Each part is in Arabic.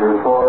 Area 4.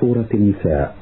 سورة النساء.